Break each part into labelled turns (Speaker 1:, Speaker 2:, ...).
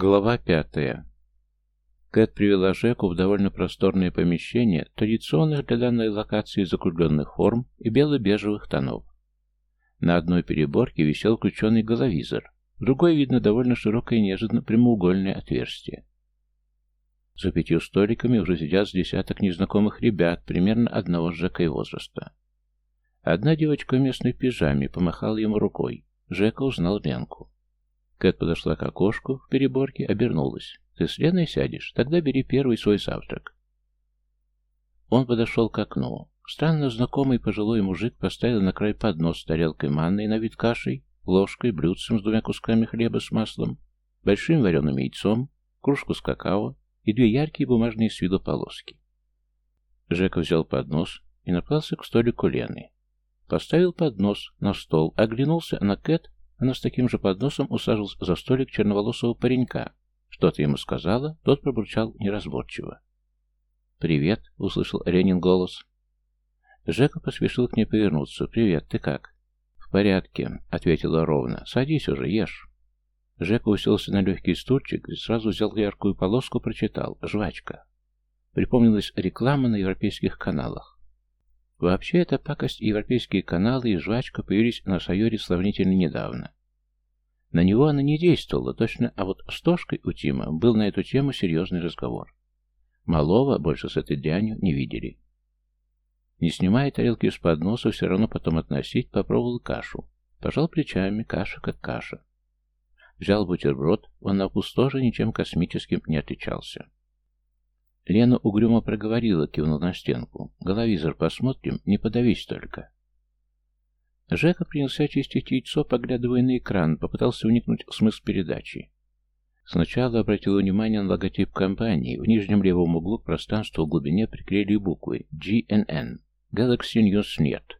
Speaker 1: Глава пятая. Кэт привела Жеку в довольно просторное помещение, традиционных для данной локации закругленных форм и бело-бежевых тонов. На одной переборке висел включенный головизор, в другой видно довольно широкое неожиданно прямоугольное отверстие. За пятью столиками уже сидят с десяток незнакомых ребят, примерно одного с Жекой возраста. Одна девочка в местной пижаме помахала ему рукой. Жека узнал Ленку. Кэт подошла к окошку в переборке, обернулась. «Ты с Леной сядешь? Тогда бери первый свой завтрак». Он подошел к окну. Странно знакомый пожилой мужик поставил на край поднос с тарелкой манной на вид кашей, ложкой, блюдцем с двумя кусками хлеба с маслом, большим вареным яйцом, кружку с какао и две яркие бумажные с виду полоски. Жека взял поднос и направился к столику Лены. Поставил поднос на стол, оглянулся на Кэт она с таким же подносом усаживалась за столик черноволосого паренька. Что-то ему сказала, тот пробурчал неразборчиво. «Привет», — услышал Ренин голос. Жека поспешил к ней повернуться. «Привет, ты как?» «В порядке», — ответила ровно. «Садись уже, ешь». Жека уселся на легкий стульчик и сразу взял яркую полоску, прочитал. «Жвачка». Припомнилась реклама на европейских каналах. Вообще, эта пакость европейские каналы и жвачка появились на Сайоре сравнительно недавно. На него она не действовала точно, а вот с Тошкой у Тима был на эту тему серьезный разговор. Малого больше с этой дрянью не видели. Не снимая тарелки с подноса, все равно потом относить, попробовал кашу. Пожал плечами, каша как каша. Взял бутерброд, он на вкус тоже ничем космическим не отличался. Лена угрюмо проговорила, кивнув на стенку. «Головизор посмотрим, не подавись только». Жека принялся очистить яйцо, поглядывая на экран, попытался уникнуть в смысл передачи. Сначала обратил внимание на логотип компании. В нижнем левом углу к пространству в глубине приклеили буквы GNN – Galaxy News Net,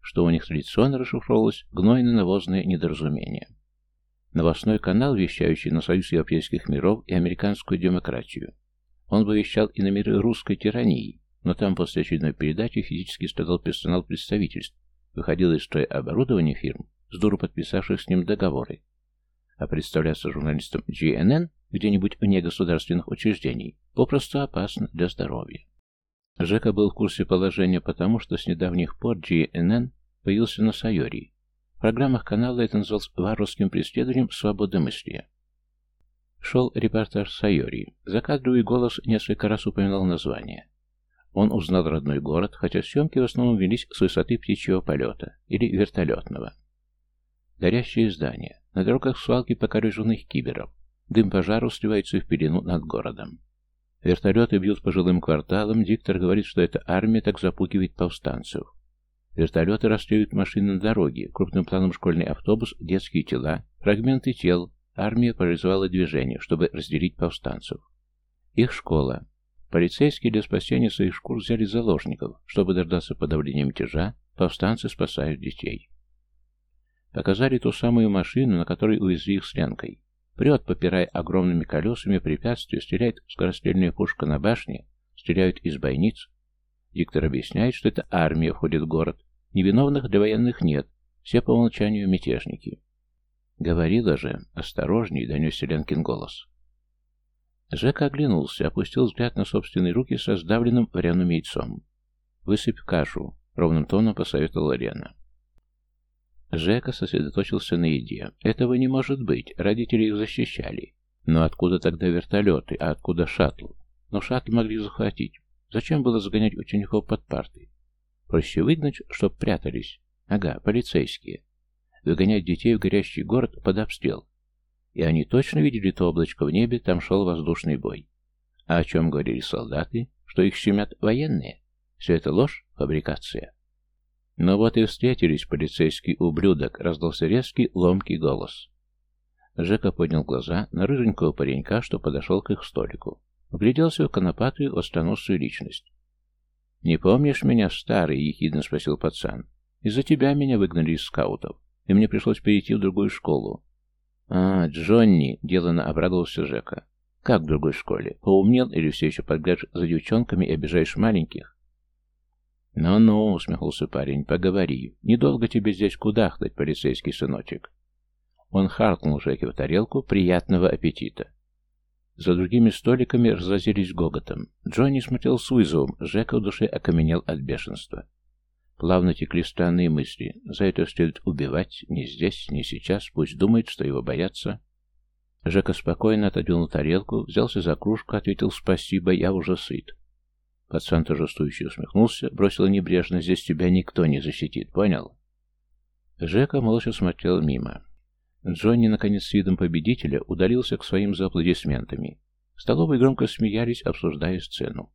Speaker 1: что у них традиционно расшифровывалось «гнойно-навозное недоразумение». Новостной канал, вещающий на Союз Европейских миров и американскую демократию. Он бы вещал и на миры русской тирании, но там после очередной передачи физически страдал персонал представительств, выходило из строя оборудование фирм, с дуру подписавших с ним договоры. А представляться журналистом GNN где-нибудь вне государственных учреждений попросту опасно для здоровья. Жека был в курсе положения потому, что с недавних пор GNN появился на Сайоре. В программах канала это называлось варварским преследованием свободы мысли. Шел репортаж Сайори. Закадровый голос несколько раз упоминал название. Он узнал родной город, хотя съемки в основном велись с высоты птичьего полета или вертолетного. Горящие здания. На дорогах свалки покореженных киберов. Дым пожару сливается в пелену над городом. Вертолеты бьют по жилым кварталам, диктор говорит, что эта армия так запугивает повстанцев. Вертолеты расстреливают машины на дороге, крупным планом школьный автобус, детские тела, фрагменты тел, Армия парализовала движение, чтобы разделить повстанцев. Их школа. Полицейские для спасения своих шкур взяли заложников. Чтобы дождаться подавления мятежа, повстанцы спасают детей. Показали ту самую машину, на которой увезли их с Ленкой. Прет, попирая огромными колесами препятствия, стреляет скорострельная пушка на башне, стреляют из бойниц. Диктор объясняет, что это армия входит в город. Невиновных для военных нет, все по умолчанию мятежники. «Говорила же, осторожней!» — донесся Ленкин голос. Жека оглянулся, опустил взгляд на собственные руки со сдавленным вареным яйцом. «Высыпь кашу», — ровным тоном посоветовала Лена. Жека сосредоточился на еде. «Этого не может быть, родители их защищали. Но откуда тогда вертолеты, а откуда шаттл? Но шаттл могли захватить. Зачем было загонять учеников под парты? Проще выгнать, чтоб прятались. Ага, полицейские выгонять детей в горящий город под обстрел. И они точно видели то облачко в небе, там шел воздушный бой. А о чем говорили солдаты? Что их щемят военные? Все это ложь, фабрикация. Но вот и встретились полицейский ублюдок, раздался резкий, ломкий голос. Жека поднял глаза на рыженького паренька, что подошел к их столику. Вгляделся в конопатую, остроносую личность. «Не помнишь меня, старый?» — ехидно спросил пацан. «Из-за тебя меня выгнали из скаутов и мне пришлось перейти в другую школу. «А, Джонни!» — делано обрадовался Жека. «Как в другой школе? Поумнел или все еще подглядишь за девчонками и обижаешь маленьких?» «Ну-ну», — усмехнулся парень, — «поговори. Недолго тебе здесь кудахтать, полицейский сыночек». Он харкнул Жеке в тарелку «Приятного аппетита». За другими столиками разразились гоготом. Джонни смотрел с вызовом, Жека в душе окаменел от бешенства. Плавно текли странные мысли. За это следует убивать, не здесь, не сейчас, пусть думает, что его боятся. Жека спокойно отодвинул тарелку, взялся за кружку, ответил «Спасибо, я уже сыт». Пацан торжествующе усмехнулся, бросил небрежно «Здесь тебя никто не защитит, понял?» Жека молча смотрел мимо. Джонни, наконец, с видом победителя, удалился к своим за аплодисментами. В столовой громко смеялись, обсуждая сцену.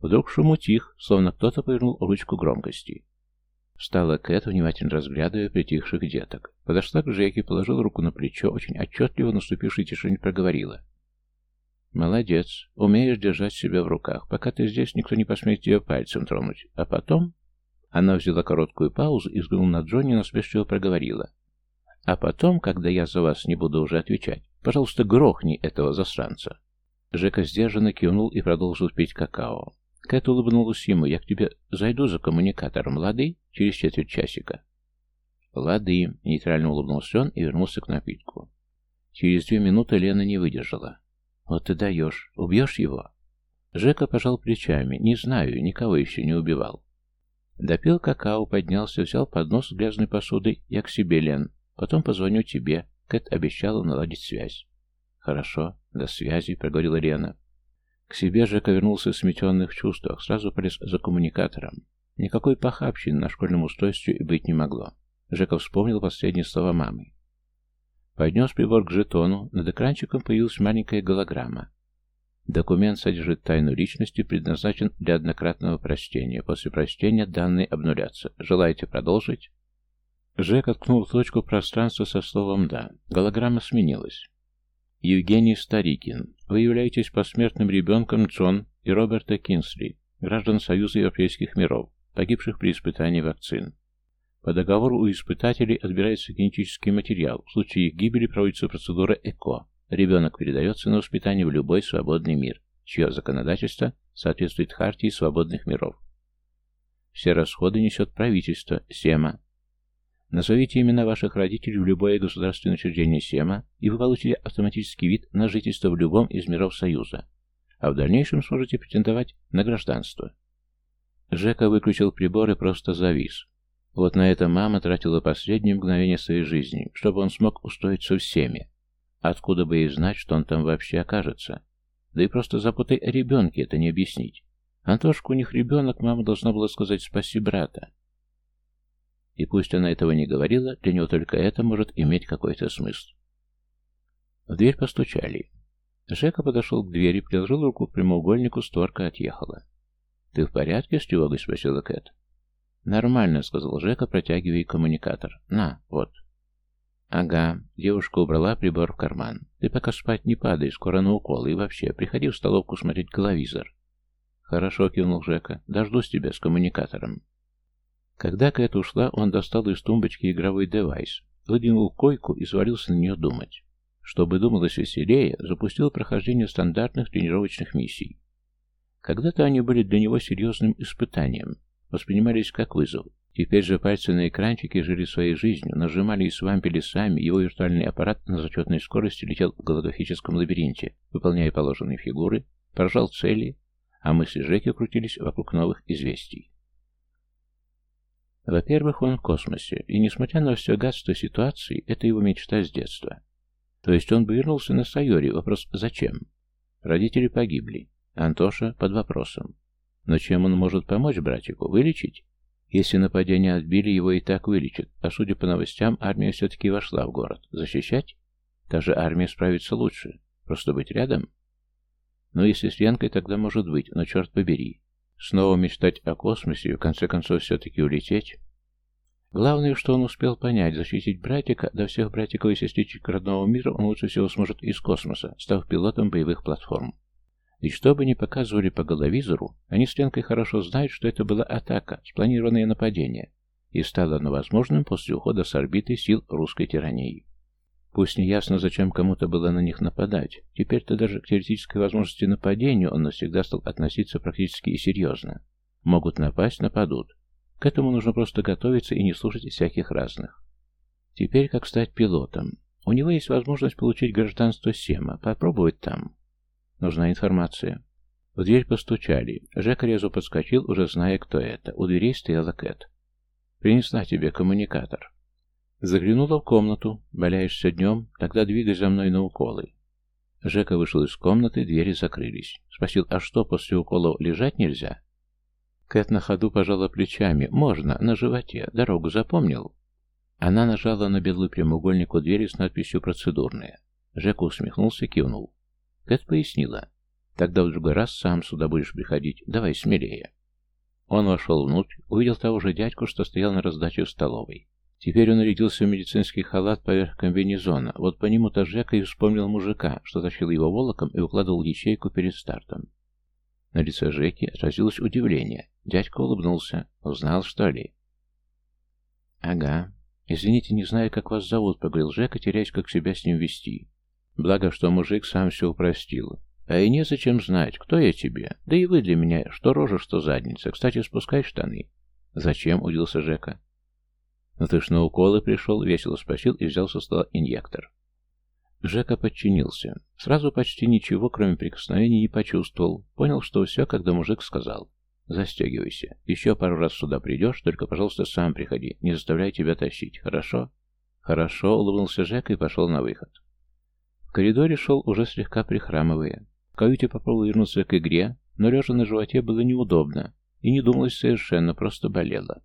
Speaker 1: Вдруг шум утих, словно кто-то повернул ручку громкости. Встала Кэт, внимательно разглядывая притихших деток. Подошла к Джеки, положила руку на плечо, очень отчетливо наступившей тишине проговорила. «Молодец. Умеешь держать себя в руках. Пока ты здесь, никто не посмеет тебя пальцем тронуть. А потом...» Она взяла короткую паузу и, взглянув на Джонни, насмешливо проговорила. «А потом, когда я за вас не буду уже отвечать, пожалуйста, грохни этого засранца». Жека сдержанно кивнул и продолжил пить какао. Кэт улыбнулась ему. «Я к тебе зайду за коммуникатором, лады? Через четверть часика». «Лады», — нейтрально улыбнулся он и вернулся к напитку. Через две минуты Лена не выдержала. «Вот ты даешь. Убьешь его?» Жека пожал плечами. «Не знаю, никого еще не убивал». Допил какао, поднялся, взял поднос с грязной посудой. «Я к себе, Лен. Потом позвоню тебе». Кэт обещала наладить связь. «Хорошо. До связи», — проговорила Лена. К себе Жека вернулся сметенных в чувствах, сразу полез за коммуникатором. Никакой похабщины на школьном устройстве и быть не могло. Жека вспомнил последние слова мамы. Поднес прибор к жетону, над экранчиком появилась маленькая голограмма. Документ содержит тайну личности, предназначен для однократного прочтения. После прочтения данные обнулятся. Желаете продолжить? Жек откнул точку пространства со словом «да». Голограмма сменилась. Евгений Старикин. Вы являетесь посмертным ребенком Джон и Роберта Кинсли, граждан Союза Европейских миров, погибших при испытании вакцин. По договору у испытателей отбирается генетический материал. В случае их гибели проводится процедура ЭКО. Ребенок передается на воспитание в любой свободный мир, чье законодательство соответствует Хартии свободных миров. Все расходы несет правительство, СЕМА, Назовите имена ваших родителей в любое государственное учреждение СЕМА, и вы получите автоматический вид на жительство в любом из миров Союза, а в дальнейшем сможете претендовать на гражданство. Жека выключил прибор и просто завис. Вот на это мама тратила последние мгновения своей жизни, чтобы он смог устроиться всеми. Откуда бы ей знать, что он там вообще окажется? Да и просто заботой о ребенке это не объяснить. Антошка у них ребенок, мама должна была сказать «спаси брата». И пусть она этого не говорила, для него только это может иметь какой-то смысл. В дверь постучали. Жека подошел к двери, приложил руку к прямоугольнику, створка отъехала. «Ты в порядке?» — с тревогой спросила Кэт. «Нормально», — сказал Жека, протягивая коммуникатор. «На, вот». «Ага». Девушка убрала прибор в карман. «Ты пока спать не падай, скоро на укол. И вообще, приходи в столовку смотреть головизор». «Хорошо», — кивнул Жека. «Дождусь тебя с коммуникатором». Когда Кэт ушла, он достал из тумбочки игровой девайс, выдвинул койку и свалился на нее думать. Чтобы думалось веселее, запустил прохождение стандартных тренировочных миссий. Когда-то они были для него серьезным испытанием, воспринимались как вызов. Теперь же пальцы на экранчике жили своей жизнью, нажимали и свампили сами, его виртуальный аппарат на зачетной скорости летел в голографическом лабиринте, выполняя положенные фигуры, поражал цели, а мысли Жеки крутились вокруг новых известий. Во-первых, он в космосе, и, несмотря на все гадство ситуации, это его мечта с детства. То есть он бы вернулся на Сайоре, вопрос «зачем?». Родители погибли, Антоша под вопросом. Но чем он может помочь братику? Вылечить? Если нападение отбили, его и так вылечат, а судя по новостям, армия все-таки вошла в город. Защищать? Та же армия справится лучше. Просто быть рядом? Ну, если с Ленкой, тогда может быть, но черт побери. Снова мечтать о космосе и в конце концов все-таки улететь? Главное, что он успел понять, защитить братика, до всех братиков и сестричек родного мира он лучше всего сможет из космоса, став пилотом боевых платформ. И что бы ни показывали по головизору, они с Ленкой хорошо знают, что это была атака, спланированное нападение, и стало оно возможным после ухода с орбиты сил русской тирании. Пусть не ясно, зачем кому-то было на них нападать, теперь-то даже к теоретической возможности нападения он навсегда стал относиться практически и серьезно. Могут напасть, нападут. К этому нужно просто готовиться и не слушать всяких разных. Теперь как стать пилотом? У него есть возможность получить гражданство Сема, попробовать там. Нужна информация. В дверь постучали. Жека резво подскочил, уже зная, кто это. У дверей стояла Кэт. «Принесла тебе коммуникатор». Заглянула в комнату. «Валяешься днем? Тогда двигай за мной на уколы». Жека вышел из комнаты, двери закрылись. Спросил, а что, после укола лежать нельзя? Кэт на ходу пожала плечами. «Можно, на животе. Дорогу запомнил?» Она нажала на белый прямоугольник у двери с надписью «Процедурная». Жека усмехнулся и кивнул. Кэт пояснила. «Тогда в другой раз сам сюда будешь приходить. Давай смелее». Он вошел внутрь, увидел того же дядьку, что стоял на раздаче в столовой. Теперь он нарядился в медицинский халат поверх комбинезона. Вот по нему-то Жека и вспомнил мужика, что тащил его волоком и укладывал ячейку перед стартом. На лице Жеки отразилось удивление. Дядька улыбнулся. «Узнал, что ли?» «Ага. Извините, не знаю, как вас зовут», — поговорил Жека, теряясь, как себя с ним вести. Благо, что мужик сам все упростил. А и незачем знать, кто я тебе. Да и вы для меня, что рожа, что задница. Кстати, спускай штаны. «Зачем?» — удивился Жека. «Ну ты ж на уколы пришел», — весело спросил и взял со стола инъектор. Жека подчинился. Сразу почти ничего, кроме прикосновений, не почувствовал. Понял, что все, когда мужик сказал. «Застегивайся. Еще пару раз сюда придешь, только, пожалуйста, сам приходи. Не заставляй тебя тащить. Хорошо?» «Хорошо», — улыбнулся Жека и пошел на выход. В коридоре шел, уже слегка прихрамывая. В каюте попробовал вернуться к игре, но лежа на животе было неудобно. И не думалось совершенно, просто болело.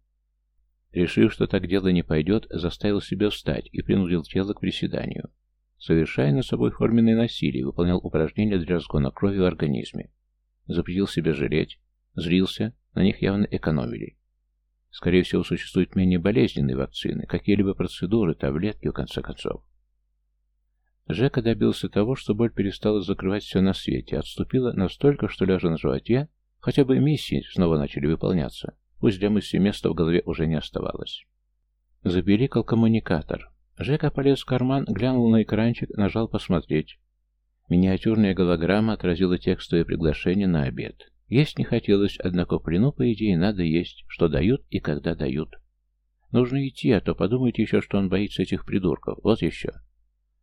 Speaker 1: Решив, что так дело не пойдет, заставил себя встать и принудил тело к приседанию. Совершая над собой форменное насилие, выполнял упражнения для разгона крови в организме. Запретил себя жалеть, зрился, на них явно экономили. Скорее всего, существуют менее болезненные вакцины, какие-либо процедуры, таблетки, в конце концов. Жека добился того, что боль перестала закрывать все на свете, отступила настолько, что, лежа на животе, хотя бы миссии снова начали выполняться. Пусть для мысли места в голове уже не оставалось. Запиликал коммуникатор. Жека полез в карман, глянул на экранчик, нажал «Посмотреть». Миниатюрная голограмма отразила текстовое приглашение на обед. Есть не хотелось, однако в плену, по идее, надо есть, что дают и когда дают. Нужно идти, а то подумайте еще, что он боится этих придурков. Вот еще.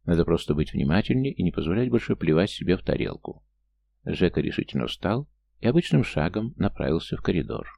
Speaker 1: Надо просто быть внимательнее и не позволять больше плевать себе в тарелку. Жека решительно встал и обычным шагом направился в коридор.